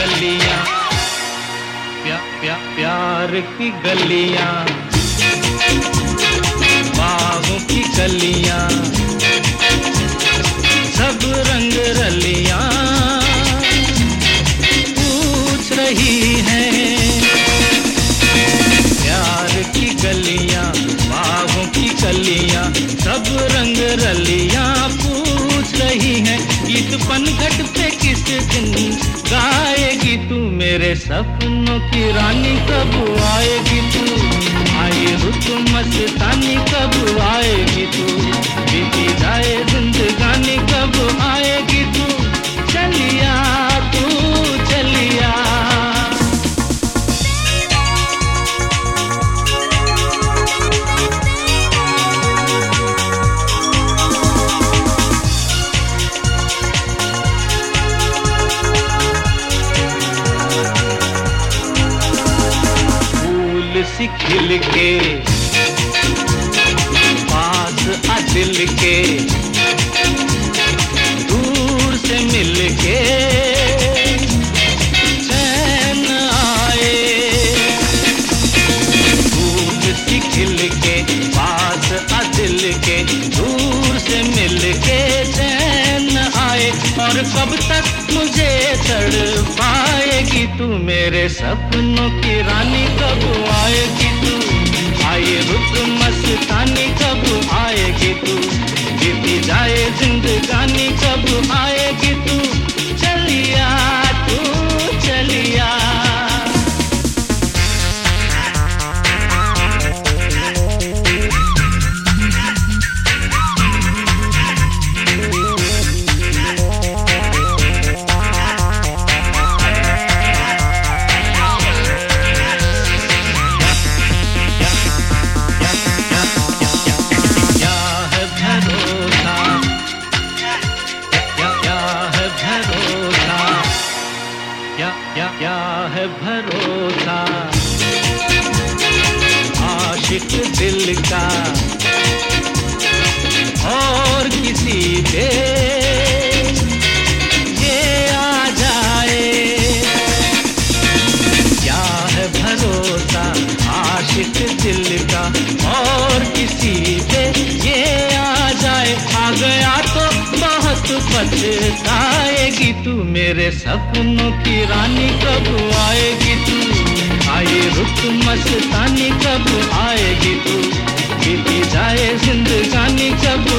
गलियाँ। प्या, प्या, प्यार की गलियाँ। बागों की गलियाँ। सब रंग रलियाँ। पूछ रही हैं। प्यार की गलियाँ बागों की कलियाँ सब रंग रलियाँ। पनघट पे किस दिन गाएगी तू मेरे सपनों की रानी? कब आएगी तू? आई रुत मस्तानी, कब आएगी खिल के। पास दिल के। कब तक मुझे तड़ पाएगी तू मेरे सपनों की रानी कब आएगी क्या क्या क्या है भरोसा? आशिक दिल का पछताएगी तू मेरे सपनों की रानी, कब आएगी तू? आए रुक मस्तानी, कब आएगी तू? बीती जाए जिंदगानी, कब